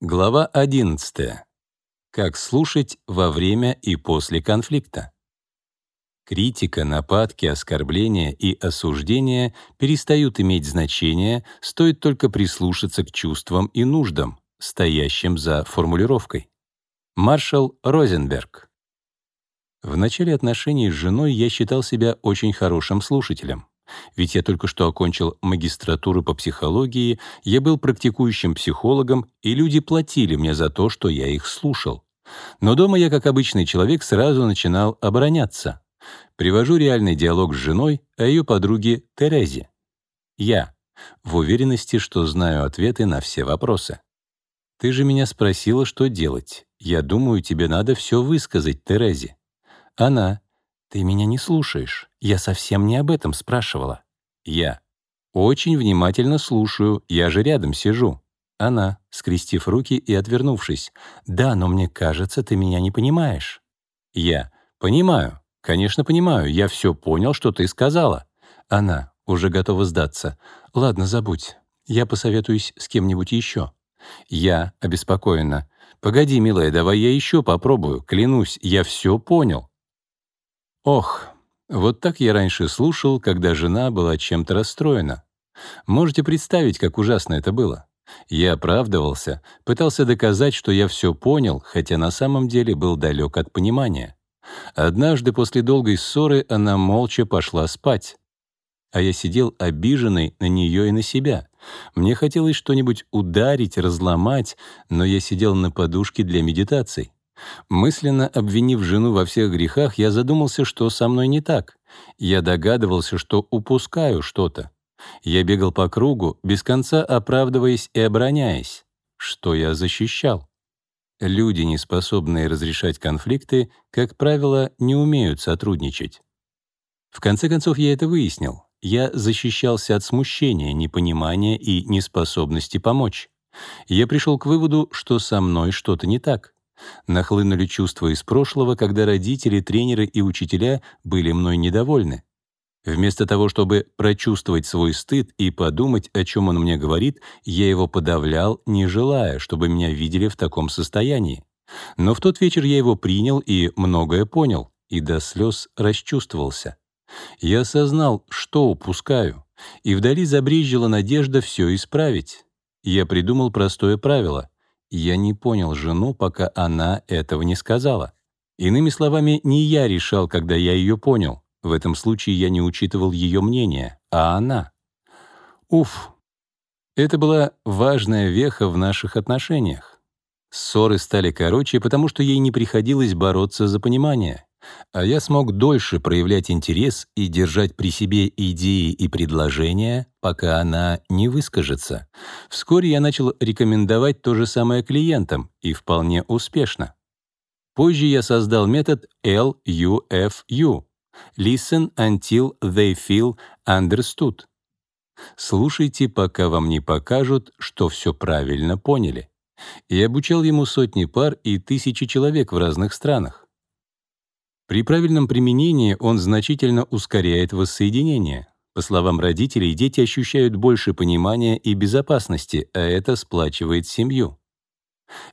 Глава 11. Как слушать во время и после конфликта. Критика, нападки, оскорбления и осуждения перестают иметь значение, стоит только прислушаться к чувствам и нуждам, стоящим за формулировкой. Маршал Розенберг. В начале отношений с женой я считал себя очень хорошим слушателем. Ведь я только что окончил магистратуру по психологии, я был практикующим психологом, и люди платили мне за то, что я их слушал. Но дома я, как обычный человек, сразу начинал обороняться. Привожу реальный диалог с женой о ее подруге Терезе. Я. В уверенности, что знаю ответы на все вопросы. Ты же меня спросила, что делать. Я думаю, тебе надо все высказать Терезе. Она. «Ты меня не слушаешь. Я совсем не об этом спрашивала». Я. «Очень внимательно слушаю. Я же рядом сижу». Она, скрестив руки и отвернувшись. «Да, но мне кажется, ты меня не понимаешь». Я. «Понимаю. Конечно, понимаю. Я все понял, что ты сказала». Она, уже готова сдаться. «Ладно, забудь. Я посоветуюсь с кем-нибудь еще». Я, обеспокоенно. «Погоди, милая, давай я еще попробую. Клянусь, я все понял». Ох, вот так я раньше слушал, когда жена была чем-то расстроена. Можете представить, как ужасно это было? Я оправдывался, пытался доказать, что я все понял, хотя на самом деле был далек от понимания. Однажды после долгой ссоры она молча пошла спать. А я сидел обиженный на нее и на себя. Мне хотелось что-нибудь ударить, разломать, но я сидел на подушке для медитаций. Мысленно обвинив жену во всех грехах, я задумался, что со мной не так. Я догадывался, что упускаю что-то. Я бегал по кругу, без конца оправдываясь и обороняясь. Что я защищал? Люди, не способные разрешать конфликты, как правило, не умеют сотрудничать. В конце концов, я это выяснил. Я защищался от смущения, непонимания и неспособности помочь. Я пришел к выводу, что со мной что-то не так. Нахлынули чувства из прошлого, когда родители, тренеры и учителя были мной недовольны. Вместо того, чтобы прочувствовать свой стыд и подумать, о чем он мне говорит, я его подавлял, не желая, чтобы меня видели в таком состоянии. Но в тот вечер я его принял и многое понял, и до слез расчувствовался. Я осознал, что упускаю, и вдали забрезжила надежда все исправить. Я придумал простое правило — я не понял жену, пока она этого не сказала. Иными словами, не я решал, когда я ее понял. В этом случае я не учитывал ее мнение, а она. Уф, это была важная веха в наших отношениях. Ссоры стали короче, потому что ей не приходилось бороться за понимание а я смог дольше проявлять интерес и держать при себе идеи и предложения, пока она не выскажется. Вскоре я начал рекомендовать то же самое клиентам, и вполне успешно. Позже я создал метод LUFU — Listen until they feel understood. Слушайте, пока вам не покажут, что все правильно поняли. И обучал ему сотни пар и тысячи человек в разных странах. При правильном применении он значительно ускоряет воссоединение. По словам родителей, дети ощущают больше понимания и безопасности, а это сплачивает семью.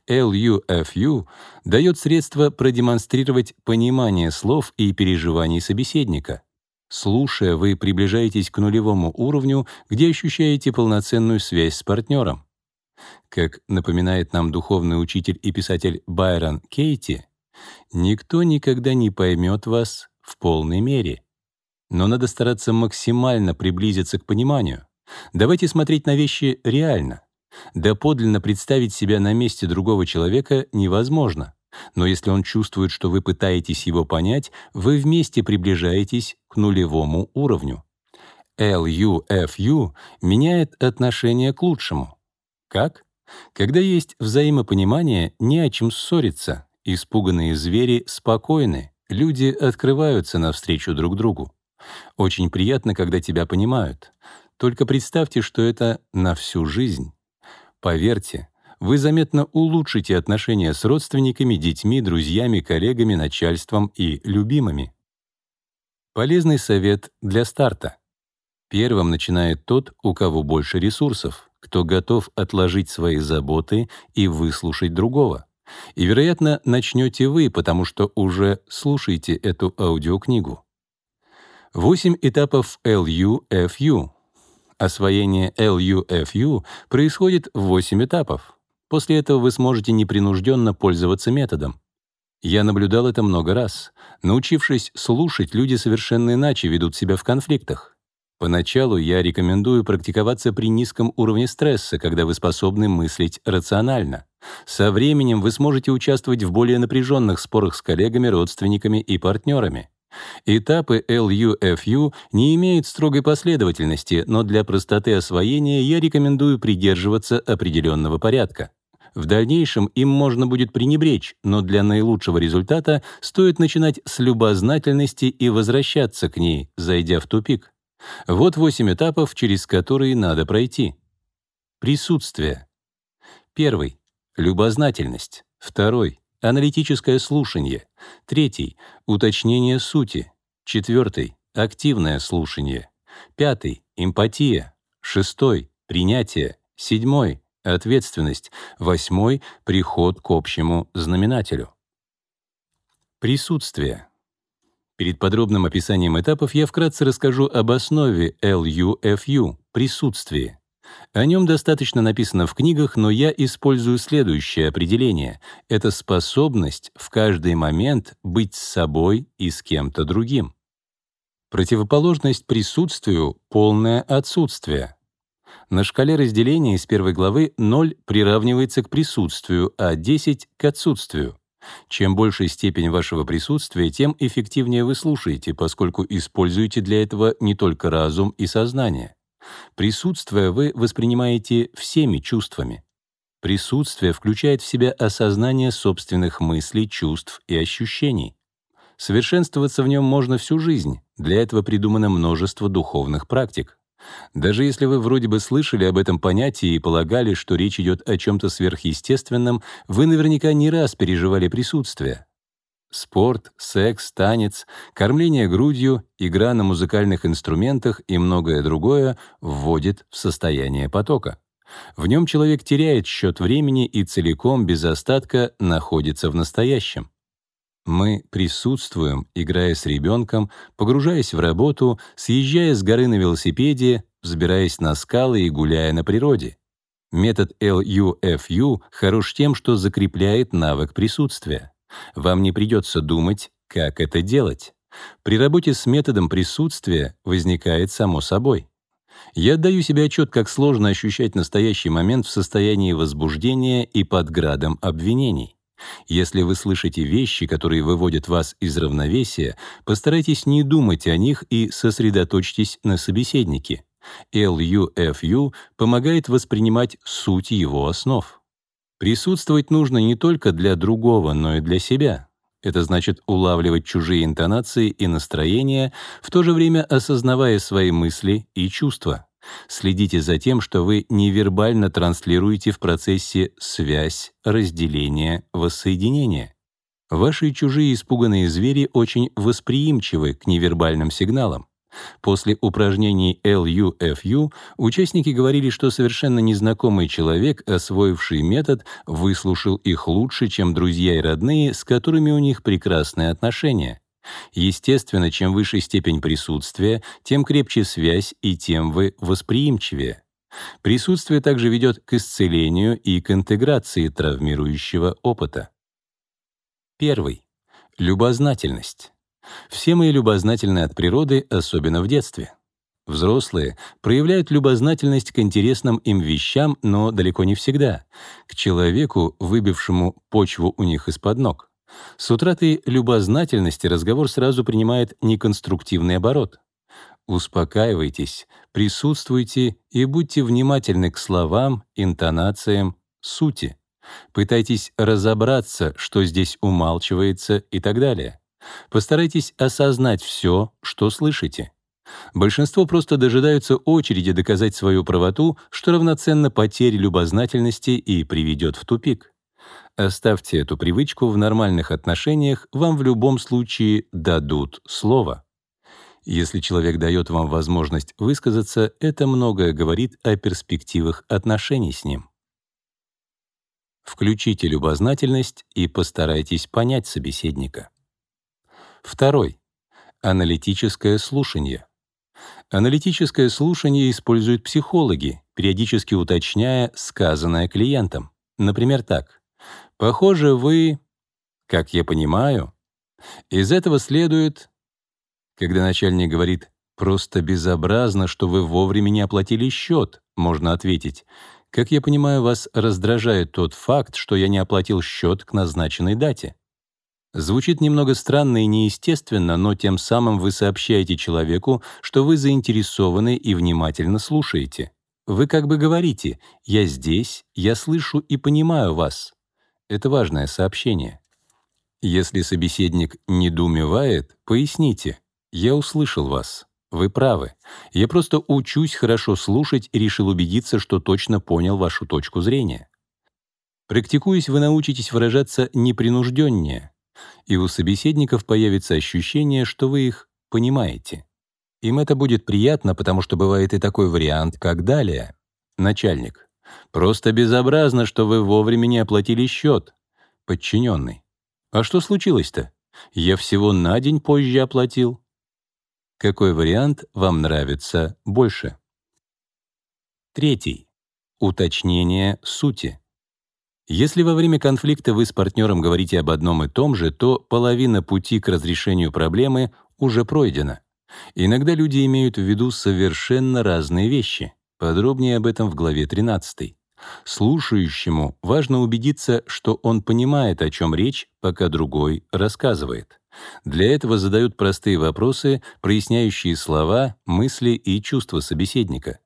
LUFU дает средства продемонстрировать понимание слов и переживаний собеседника. Слушая, вы приближаетесь к нулевому уровню, где ощущаете полноценную связь с партнером. Как напоминает нам духовный учитель и писатель Байрон Кейти, Никто никогда не поймет вас в полной мере. Но надо стараться максимально приблизиться к пониманию. Давайте смотреть на вещи реально. Доподлинно представить себя на месте другого человека невозможно. Но если он чувствует, что вы пытаетесь его понять, вы вместе приближаетесь к нулевому уровню. LUFU меняет отношение к лучшему. Как? Когда есть взаимопонимание, не о чем ссориться, Испуганные звери спокойны, люди открываются навстречу друг другу. Очень приятно, когда тебя понимают. Только представьте, что это на всю жизнь. Поверьте, вы заметно улучшите отношения с родственниками, детьми, друзьями, коллегами, начальством и любимыми. Полезный совет для старта. Первым начинает тот, у кого больше ресурсов. кто готов отложить свои заботы и выслушать другого. И, вероятно, начнете вы, потому что уже слушаете эту аудиокнигу. Восемь этапов LUFU. Освоение LUFU происходит в восемь этапов. После этого вы сможете непринужденно пользоваться методом. Я наблюдал это много раз. Научившись слушать, люди совершенно иначе ведут себя в конфликтах. Поначалу я рекомендую практиковаться при низком уровне стресса, когда вы способны мыслить рационально. Со временем вы сможете участвовать в более напряженных спорах с коллегами, родственниками и партнерами. Этапы LUFU не имеют строгой последовательности, но для простоты освоения я рекомендую придерживаться определенного порядка. В дальнейшем им можно будет пренебречь, но для наилучшего результата стоит начинать с любознательности и возвращаться к ней, зайдя в тупик. Вот восемь этапов, через которые надо пройти. Присутствие. Первый — любознательность. Второй — аналитическое слушание. Третий — уточнение сути. Четвертый — активное слушание. Пятый — эмпатия. Шестой — принятие. Седьмой ответственность. Восьмой — приход к общему знаменателю. Присутствие. Перед подробным описанием этапов я вкратце расскажу об основе LUFU — присутствии. О нем достаточно написано в книгах, но я использую следующее определение. Это способность в каждый момент быть с собой и с кем-то другим. Противоположность присутствию — полное отсутствие. На шкале разделения из первой главы 0 приравнивается к присутствию, а 10 — к отсутствию. Чем больше степень вашего присутствия, тем эффективнее вы слушаете, поскольку используете для этого не только разум и сознание. Присутствие вы воспринимаете всеми чувствами. Присутствие включает в себя осознание собственных мыслей, чувств и ощущений. Совершенствоваться в нем можно всю жизнь. Для этого придумано множество духовных практик. Даже если вы вроде бы слышали об этом понятии и полагали, что речь идет о чем-то сверхъестественном, вы наверняка не раз переживали присутствие. Спорт, секс, танец, кормление грудью, игра на музыкальных инструментах и многое другое вводит в состояние потока. В нем человек теряет счет времени и целиком, без остатка, находится в настоящем. Мы присутствуем, играя с ребенком, погружаясь в работу, съезжая с горы на велосипеде, взбираясь на скалы и гуляя на природе. Метод LUFU хорош тем, что закрепляет навык присутствия. Вам не придется думать, как это делать. При работе с методом присутствия возникает само собой. Я отдаю себе отчет, как сложно ощущать настоящий момент в состоянии возбуждения и под градом обвинений. Если вы слышите вещи, которые выводят вас из равновесия, постарайтесь не думать о них и сосредоточьтесь на собеседнике. LUFU помогает воспринимать суть его основ. Присутствовать нужно не только для другого, но и для себя. Это значит улавливать чужие интонации и настроения, в то же время осознавая свои мысли и чувства. Следите за тем, что вы невербально транслируете в процессе связь, разделение, воссоединение. Ваши чужие испуганные звери очень восприимчивы к невербальным сигналам. После упражнений LUFU участники говорили, что совершенно незнакомый человек, освоивший метод, выслушал их лучше, чем друзья и родные, с которыми у них прекрасные отношения. Естественно, чем выше степень присутствия, тем крепче связь и тем вы восприимчивее. Присутствие также ведет к исцелению и к интеграции травмирующего опыта. Первый. Любознательность. Все мы любознательны от природы, особенно в детстве. Взрослые проявляют любознательность к интересным им вещам, но далеко не всегда, к человеку, выбившему почву у них из-под ног. С утратой любознательности разговор сразу принимает неконструктивный оборот. Успокаивайтесь, присутствуйте и будьте внимательны к словам, интонациям, сути. Пытайтесь разобраться, что здесь умалчивается и так далее. Постарайтесь осознать все, что слышите. Большинство просто дожидаются очереди доказать свою правоту, что равноценно потере любознательности и приведет в тупик. Оставьте эту привычку в нормальных отношениях, вам в любом случае дадут слово. Если человек дает вам возможность высказаться, это многое говорит о перспективах отношений с ним. Включите любознательность и постарайтесь понять собеседника. Второй. Аналитическое слушание. Аналитическое слушание используют психологи, периодически уточняя сказанное клиентам. Например, так. «Похоже, вы...» «Как я понимаю...» Из этого следует... Когда начальник говорит «просто безобразно, что вы вовремя не оплатили счет», можно ответить «как я понимаю, вас раздражает тот факт, что я не оплатил счет к назначенной дате». Звучит немного странно и неестественно, но тем самым вы сообщаете человеку, что вы заинтересованы и внимательно слушаете. Вы как бы говорите «я здесь, я слышу и понимаю вас». Это важное сообщение. Если собеседник недоумевает, поясните «я услышал вас». Вы правы. Я просто учусь хорошо слушать и решил убедиться, что точно понял вашу точку зрения. Практикуясь, вы научитесь выражаться непринужденнее, и у собеседников появится ощущение, что вы их понимаете. Им это будет приятно, потому что бывает и такой вариант, как далее. Начальник. Просто безобразно, что вы вовремя не оплатили счет. Подчиненный. А что случилось-то? Я всего на день позже оплатил. Какой вариант вам нравится больше? Третий. Уточнение сути. Если во время конфликта вы с партнером говорите об одном и том же, то половина пути к разрешению проблемы уже пройдена. Иногда люди имеют в виду совершенно разные вещи. Подробнее об этом в главе 13. Слушающему важно убедиться, что он понимает, о чем речь, пока другой рассказывает. Для этого задают простые вопросы, проясняющие слова, мысли и чувства собеседника.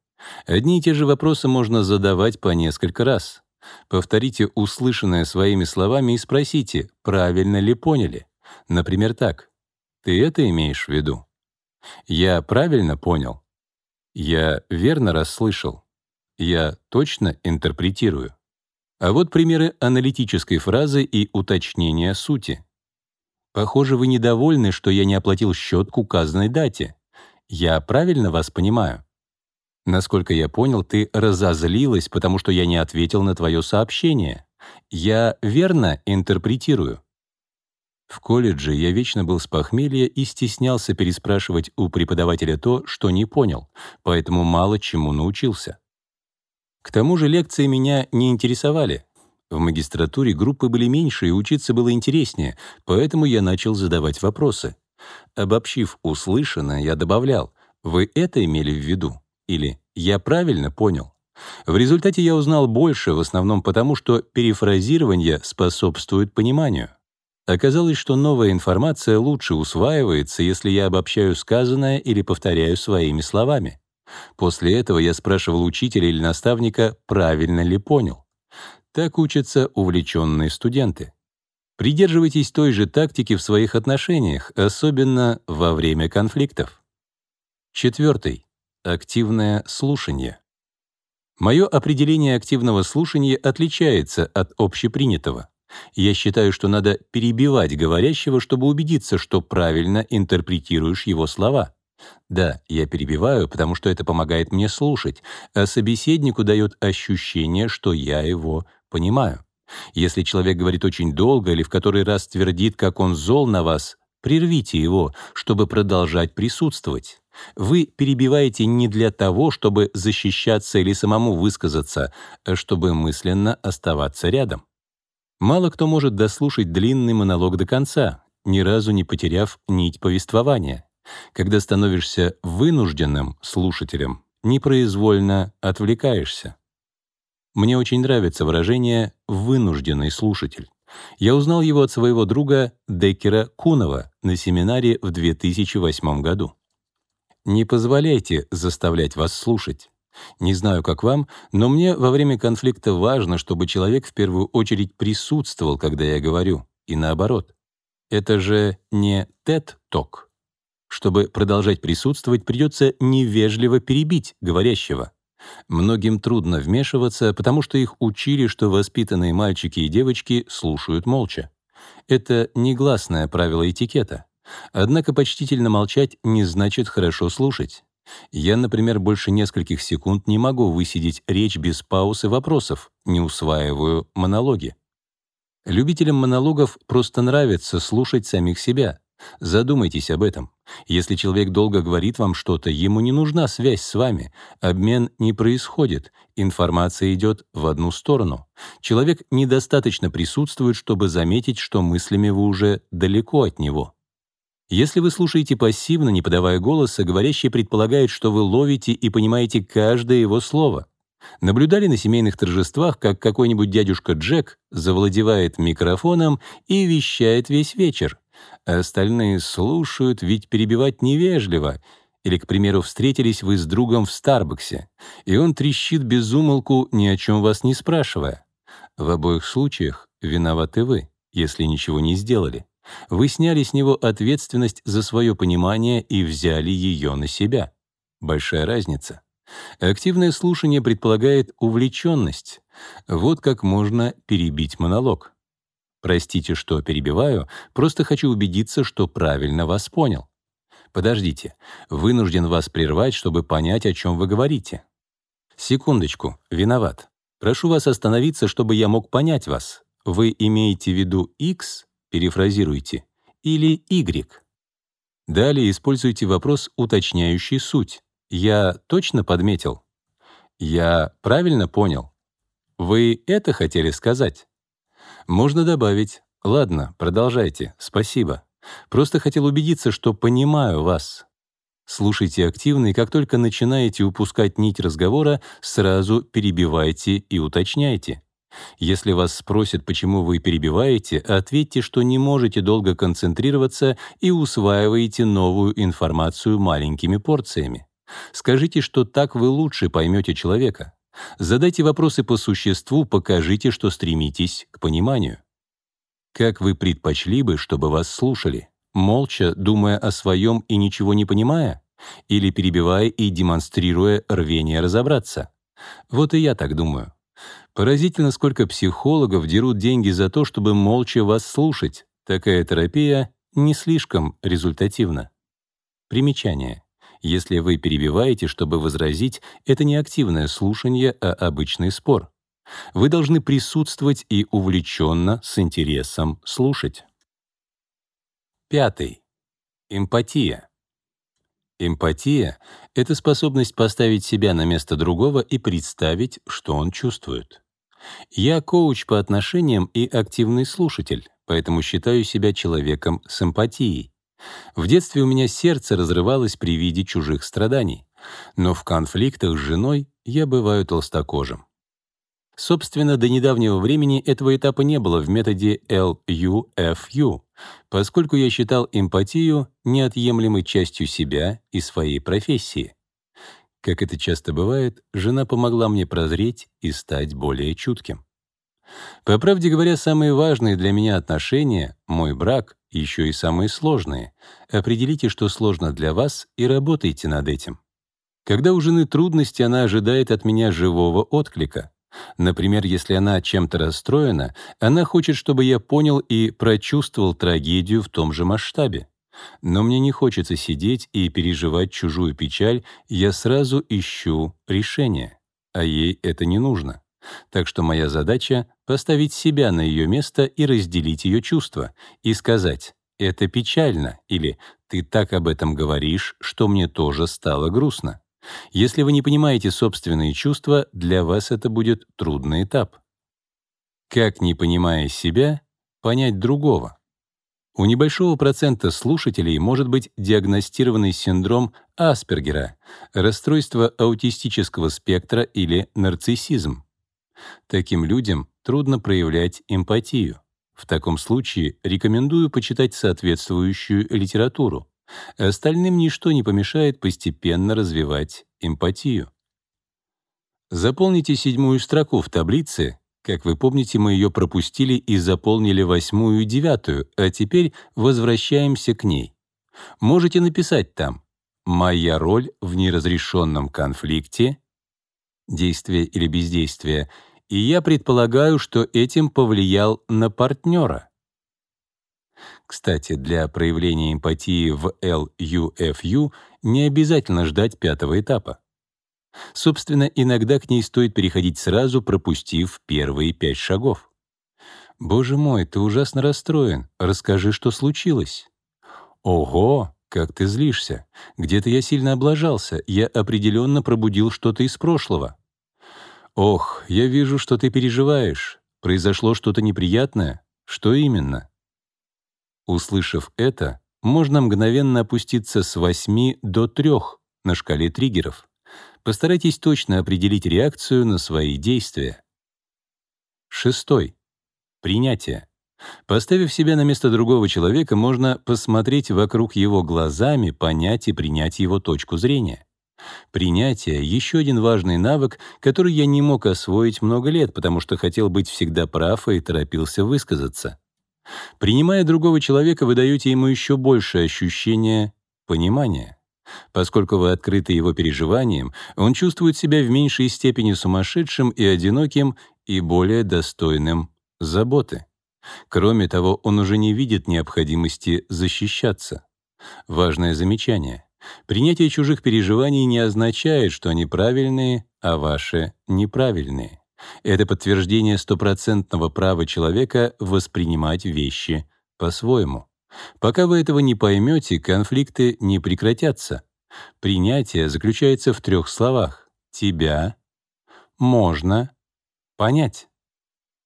Одни и те же вопросы можно задавать по несколько раз. Повторите услышанное своими словами и спросите, правильно ли поняли. Например, так. «Ты это имеешь в виду?» Я правильно понял? Я верно расслышал? Я точно интерпретирую? А вот примеры аналитической фразы и уточнения сути. Похоже, вы недовольны, что я не оплатил счет к указанной дате. Я правильно вас понимаю? Насколько я понял, ты разозлилась, потому что я не ответил на твое сообщение. Я верно интерпретирую? В колледже я вечно был с похмелья и стеснялся переспрашивать у преподавателя то, что не понял, поэтому мало чему научился. К тому же лекции меня не интересовали. В магистратуре группы были меньше, и учиться было интереснее, поэтому я начал задавать вопросы. Обобщив услышанное, я добавлял «Вы это имели в виду?» Или «Я правильно понял?» В результате я узнал больше, в основном потому, что перефразирование способствует пониманию. Оказалось, что новая информация лучше усваивается, если я обобщаю сказанное или повторяю своими словами. После этого я спрашивал учителя или наставника, правильно ли понял. Так учатся увлеченные студенты. Придерживайтесь той же тактики в своих отношениях, особенно во время конфликтов. Четвертый. Активное слушание. Мое определение активного слушания отличается от общепринятого. Я считаю, что надо перебивать говорящего, чтобы убедиться, что правильно интерпретируешь его слова. Да, я перебиваю, потому что это помогает мне слушать, а собеседнику дает ощущение, что я его понимаю. Если человек говорит очень долго или в который раз твердит, как он зол на вас, прервите его, чтобы продолжать присутствовать. Вы перебиваете не для того, чтобы защищаться или самому высказаться, а чтобы мысленно оставаться рядом. Мало кто может дослушать длинный монолог до конца, ни разу не потеряв нить повествования. Когда становишься вынужденным слушателем, непроизвольно отвлекаешься. Мне очень нравится выражение «вынужденный слушатель». Я узнал его от своего друга Деккера Кунова на семинаре в 2008 году. Не позволяйте заставлять вас слушать. Не знаю, как вам, но мне во время конфликта важно, чтобы человек в первую очередь присутствовал, когда я говорю, и наоборот. Это же не TED-ток. Чтобы продолжать присутствовать, придется невежливо перебить говорящего. Многим трудно вмешиваться, потому что их учили, что воспитанные мальчики и девочки слушают молча. Это негласное правило этикета. Однако почтительно молчать не значит хорошо слушать. Я, например, больше нескольких секунд не могу высидеть речь без пауз и вопросов, не усваиваю монологи. Любителям монологов просто нравится слушать самих себя. Задумайтесь об этом. Если человек долго говорит вам что-то, ему не нужна связь с вами, обмен не происходит, информация идет в одну сторону. Человек недостаточно присутствует, чтобы заметить, что мыслями вы уже далеко от него. Если вы слушаете пассивно, не подавая голоса, говорящий предполагает, что вы ловите и понимаете каждое его слово. Наблюдали на семейных торжествах, как какой-нибудь дядюшка Джек завладевает микрофоном и вещает весь вечер, а остальные слушают, ведь перебивать невежливо. Или, к примеру, встретились вы с другом в Старбаксе, и он трещит без умолку, ни о чем вас не спрашивая. В обоих случаях виноваты вы, если ничего не сделали. Вы сняли с него ответственность за свое понимание и взяли ее на себя. Большая разница. Активное слушание предполагает увлеченность. Вот как можно перебить монолог. Простите, что перебиваю, просто хочу убедиться, что правильно вас понял. Подождите, вынужден вас прервать, чтобы понять, о чем вы говорите. Секундочку, виноват. Прошу вас остановиться, чтобы я мог понять вас. Вы имеете в виду X, перефразируйте, или Y? Далее используйте вопрос, уточняющий суть. Я точно подметил? Я правильно понял? Вы это хотели сказать? Можно добавить «Ладно, продолжайте, спасибо. Просто хотел убедиться, что понимаю вас». Слушайте активно, и как только начинаете упускать нить разговора, сразу перебивайте и уточняйте. Если вас спросят, почему вы перебиваете, ответьте, что не можете долго концентрироваться и усваиваете новую информацию маленькими порциями. Скажите, что так вы лучше поймете человека. Задайте вопросы по существу, покажите, что стремитесь к пониманию. Как вы предпочли бы, чтобы вас слушали? Молча, думая о своем и ничего не понимая? Или перебивая и демонстрируя рвение разобраться? Вот и я так думаю. Поразительно, сколько психологов дерут деньги за то, чтобы молча вас слушать. Такая терапия не слишком результативна. Примечание. Если вы перебиваете, чтобы возразить, это не активное слушание, а обычный спор. Вы должны присутствовать и увлеченно, с интересом слушать. Пятый. Эмпатия. Эмпатия — это способность поставить себя на место другого и представить, что он чувствует. Я коуч по отношениям и активный слушатель, поэтому считаю себя человеком с эмпатией. В детстве у меня сердце разрывалось при виде чужих страданий, но в конфликтах с женой я бываю толстокожим. Собственно, до недавнего времени этого этапа не было в методе LUFU, поскольку я считал эмпатию неотъемлемой частью себя и своей профессии. Как это часто бывает, жена помогла мне прозреть и стать более чутким. По правде говоря, самые важные для меня отношения — мой брак, еще и самые сложные. Определите, что сложно для вас, и работайте над этим. Когда у жены трудности, она ожидает от меня живого отклика. Например, если она чем-то расстроена, она хочет, чтобы я понял и прочувствовал трагедию в том же масштабе. Но мне не хочется сидеть и переживать чужую печаль, я сразу ищу решение, а ей это не нужно. Так что моя задача — поставить себя на ее место и разделить ее чувства, и сказать «это печально» или «ты так об этом говоришь, что мне тоже стало грустно». Если вы не понимаете собственные чувства, для вас это будет трудный этап. Как, не понимая себя, понять другого? У небольшого процента слушателей может быть диагностированный синдром Аспергера, расстройство аутистического спектра или нарциссизм. Таким людям трудно проявлять эмпатию. В таком случае рекомендую почитать соответствующую литературу. Остальным ничто не помешает постепенно развивать эмпатию. Заполните седьмую строку в таблице. Как вы помните, мы ее пропустили и заполнили восьмую и девятую, а теперь возвращаемся к ней. Можете написать там «Моя роль в неразрешенном конфликте» действие или бездействие — и я предполагаю, что этим повлиял на партнера. Кстати, для проявления эмпатии в LUFU не обязательно ждать пятого этапа. Собственно, иногда к ней стоит переходить сразу, пропустив первые пять шагов. «Боже мой, ты ужасно расстроен. Расскажи, что случилось». «Ого, как ты злишься. Где-то я сильно облажался. Я определенно пробудил что-то из прошлого». «Ох, я вижу, что ты переживаешь. Произошло что-то неприятное. Что именно?» Услышав это, можно мгновенно опуститься с 8 до 3 на шкале триггеров. Постарайтесь точно определить реакцию на свои действия. Шестой. Принятие. Поставив себя на место другого человека, можно посмотреть вокруг его глазами, понять и принять его точку зрения. Принятие — еще один важный навык, который я не мог освоить много лет, потому что хотел быть всегда прав и торопился высказаться. Принимая другого человека, вы даете ему еще большее ощущение понимания. Поскольку вы открыты его переживаниям, он чувствует себя в меньшей степени сумасшедшим и одиноким и более достойным заботы. Кроме того, он уже не видит необходимости защищаться. Важное замечание. Принятие чужих переживаний не означает, что они правильные, а ваши — неправильные. Это подтверждение стопроцентного права человека воспринимать вещи по-своему. Пока вы этого не поймете, конфликты не прекратятся. Принятие заключается в трех словах. Тебя можно понять.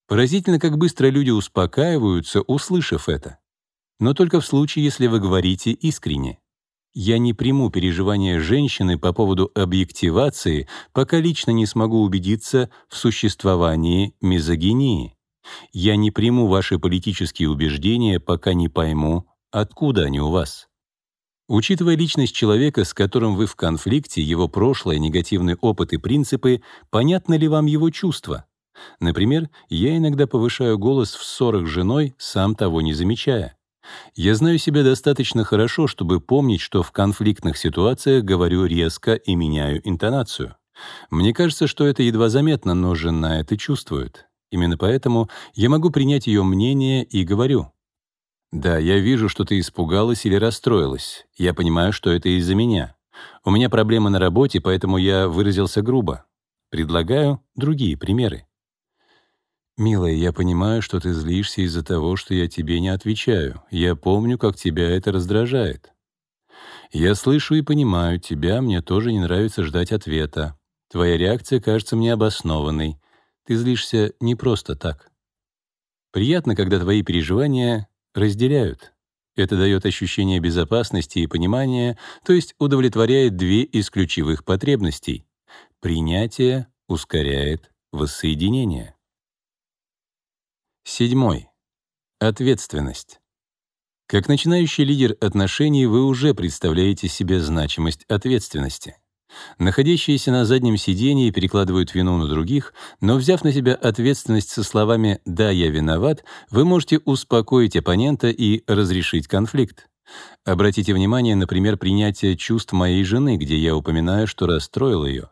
Поразительно, как быстро люди успокаиваются, услышав это. Но только в случае, если вы говорите искренне. Я не приму переживания женщины по поводу объективации, пока лично не смогу убедиться в существовании мизогинии. Я не приму ваши политические убеждения, пока не пойму, откуда они у вас. Учитывая личность человека, с которым вы в конфликте, его прошлое, негативный опыт и принципы, понятно ли вам его чувства? Например, я иногда повышаю голос в ссорах с женой, сам того не замечая. Я знаю себя достаточно хорошо, чтобы помнить, что в конфликтных ситуациях говорю резко и меняю интонацию. Мне кажется, что это едва заметно, но жена это чувствует. Именно поэтому я могу принять ее мнение и говорю. «Да, я вижу, что ты испугалась или расстроилась. Я понимаю, что это из-за меня. У меня проблемы на работе, поэтому я выразился грубо. Предлагаю другие примеры. «Милая, я понимаю, что ты злишься из-за того, что я тебе не отвечаю. Я помню, как тебя это раздражает. Я слышу и понимаю, тебя мне тоже не нравится ждать ответа. Твоя реакция кажется мне обоснованной. Ты злишься не просто так. Приятно, когда твои переживания разделяют. Это дает ощущение безопасности и понимания, то есть удовлетворяет две из ключевых потребностей. Принятие ускоряет воссоединение. Седьмой. Ответственность. Как начинающий лидер отношений вы уже представляете себе значимость ответственности. Находящиеся на заднем сидении перекладывают вину на других, но взяв на себя ответственность со словами «да, я виноват», вы можете успокоить оппонента и разрешить конфликт. Обратите внимание, например, принятие чувств моей жены, где я упоминаю, что расстроил ее.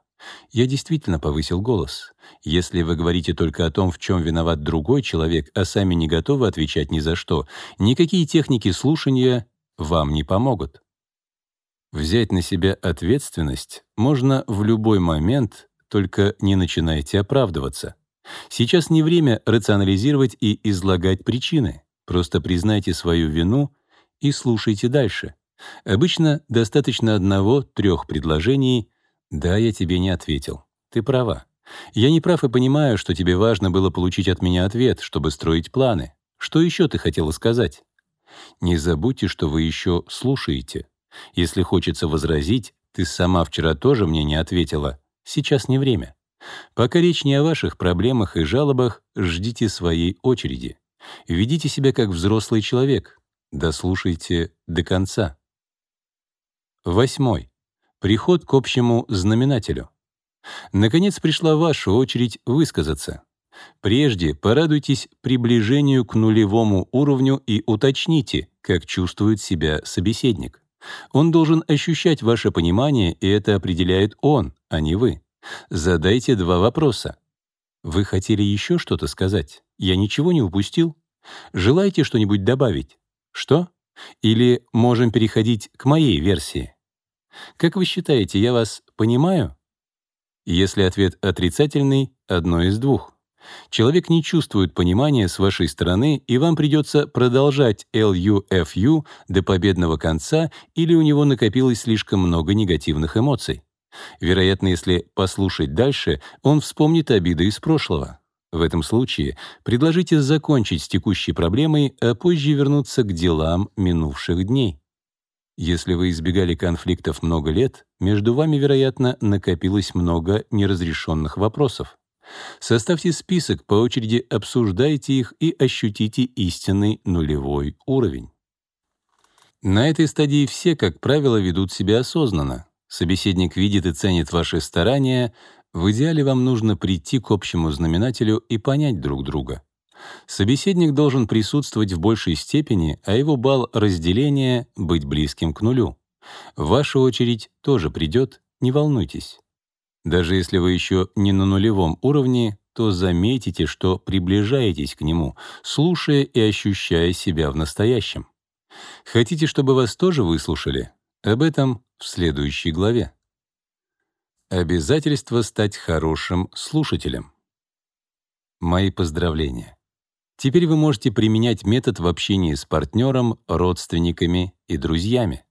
Я действительно повысил голос. Если вы говорите только о том, в чем виноват другой человек, а сами не готовы отвечать ни за что, никакие техники слушания вам не помогут. Взять на себя ответственность можно в любой момент, только не начинайте оправдываться. Сейчас не время рационализировать и излагать причины. Просто признайте свою вину и слушайте дальше. Обычно достаточно одного-трех предложений «Да, я тебе не ответил. Ты права. Я не прав и понимаю, что тебе важно было получить от меня ответ, чтобы строить планы. Что еще ты хотела сказать? Не забудьте, что вы еще слушаете. Если хочется возразить, ты сама вчера тоже мне не ответила. Сейчас не время. Пока речь не о ваших проблемах и жалобах, ждите своей очереди. Ведите себя как взрослый человек. Дослушайте до конца. Восьмой. Приход к общему знаменателю. Наконец пришла ваша очередь высказаться. Прежде порадуйтесь приближению к нулевому уровню и уточните, как чувствует себя собеседник. Он должен ощущать ваше понимание, и это определяет он, а не вы. Задайте два вопроса. Вы хотели еще что-то сказать? Я ничего не упустил? Желаете что-нибудь добавить? Что? Или можем переходить к моей версии? Как вы считаете, я вас понимаю? Если ответ отрицательный, одно из двух. Человек не чувствует понимания с вашей стороны, и вам придется продолжать LUFU до победного конца, или у него накопилось слишком много негативных эмоций. Вероятно, если послушать дальше, он вспомнит обиды из прошлого. В этом случае предложите закончить с текущей проблемой, а позже вернуться к делам минувших дней. Если вы избегали конфликтов много лет, между вами, вероятно, накопилось много неразрешенных вопросов. Составьте список, по очереди обсуждайте их и ощутите истинный нулевой уровень. На этой стадии все, как правило, ведут себя осознанно. Собеседник видит и ценит ваши старания. В идеале вам нужно прийти к общему знаменателю и понять друг друга. Собеседник должен присутствовать в большей степени, а его балл разделения — быть близким к нулю. Ваша очередь тоже придет, не волнуйтесь. Даже если вы еще не на нулевом уровне, то заметите, что приближаетесь к нему, слушая и ощущая себя в настоящем. Хотите, чтобы вас тоже выслушали? Об этом в следующей главе. Обязательство стать хорошим слушателем. Мои поздравления. Теперь вы можете применять метод в общении с партнером, родственниками и друзьями.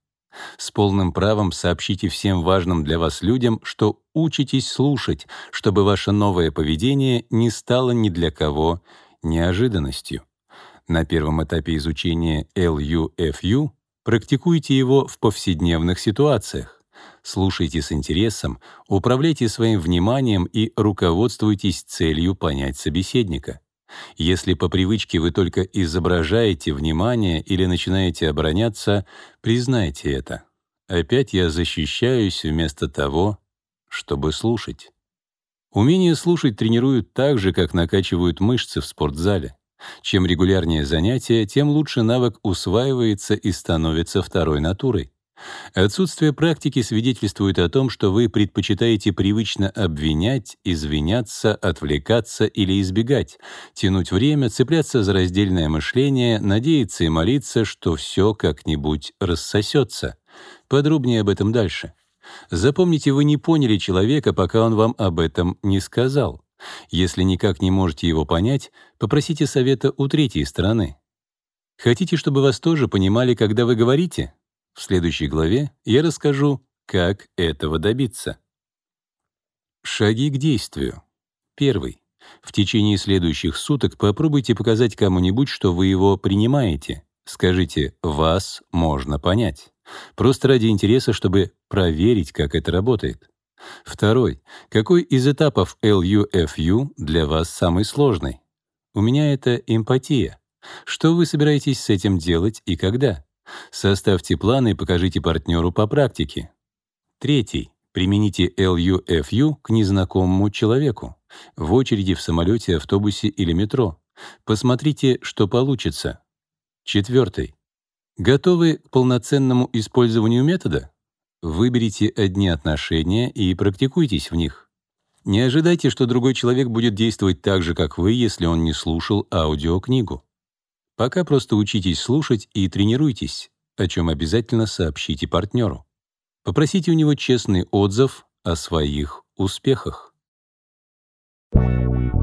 С полным правом сообщите всем важным для вас людям, что учитесь слушать, чтобы ваше новое поведение не стало ни для кого неожиданностью. На первом этапе изучения LUFU практикуйте его в повседневных ситуациях. Слушайте с интересом, управляйте своим вниманием и руководствуйтесь целью понять собеседника. Если по привычке вы только изображаете внимание или начинаете обороняться, признайте это. Опять я защищаюсь вместо того, чтобы слушать. Умение слушать тренируют так же, как накачивают мышцы в спортзале. Чем регулярнее занятие, тем лучше навык усваивается и становится второй натурой. Отсутствие практики свидетельствует о том, что вы предпочитаете привычно обвинять, извиняться, отвлекаться или избегать, тянуть время, цепляться за раздельное мышление, надеяться и молиться, что все как-нибудь рассосется. Подробнее об этом дальше. Запомните, вы не поняли человека, пока он вам об этом не сказал. Если никак не можете его понять, попросите совета у третьей стороны. Хотите, чтобы вас тоже понимали, когда вы говорите? В следующей главе я расскажу, как этого добиться. Шаги к действию. Первый. В течение следующих суток попробуйте показать кому-нибудь, что вы его принимаете. Скажите «вас можно понять». Просто ради интереса, чтобы проверить, как это работает. Второй. Какой из этапов LUFU для вас самый сложный? У меня это эмпатия. Что вы собираетесь с этим делать и когда? Составьте планы и покажите партнеру по практике. Третий. Примените LUFU к незнакомому человеку. В очереди в самолете, автобусе или метро. Посмотрите, что получится. Четвертый. Готовы к полноценному использованию метода? Выберите одни отношения и практикуйтесь в них. Не ожидайте, что другой человек будет действовать так же, как вы, если он не слушал аудиокнигу. Пока просто учитесь слушать и тренируйтесь, о чем обязательно сообщите партнеру. Попросите у него честный отзыв о своих успехах. Thank you.